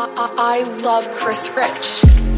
I, I, love Chris Rich.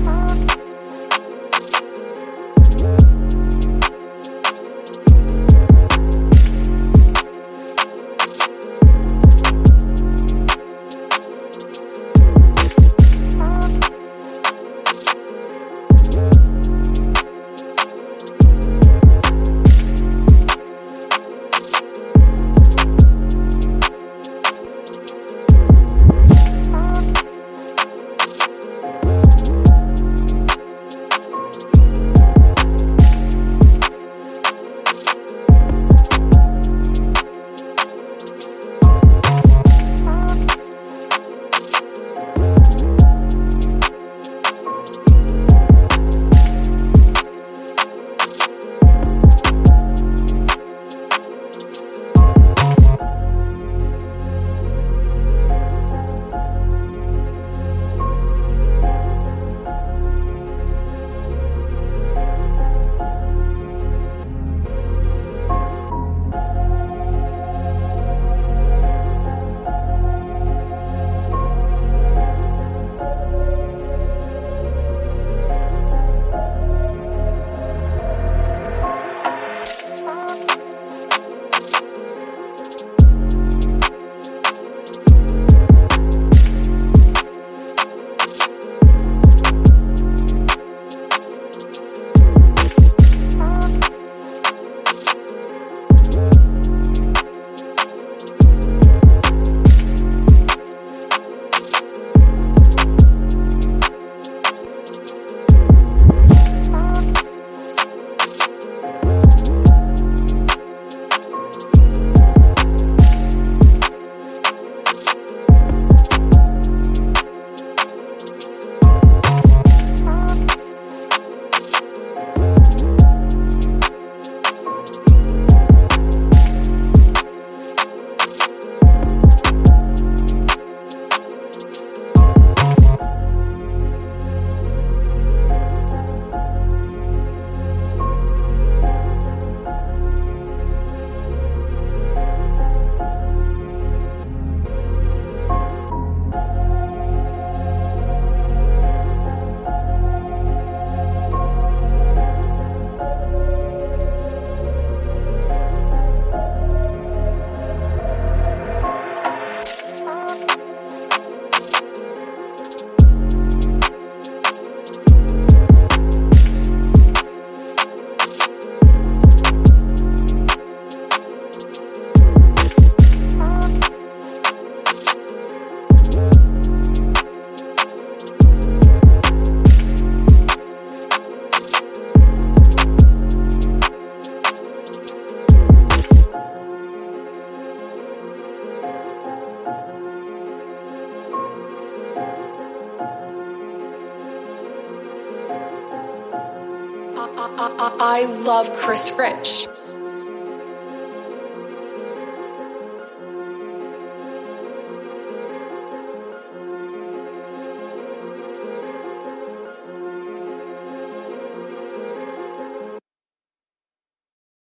I love Chris Rich.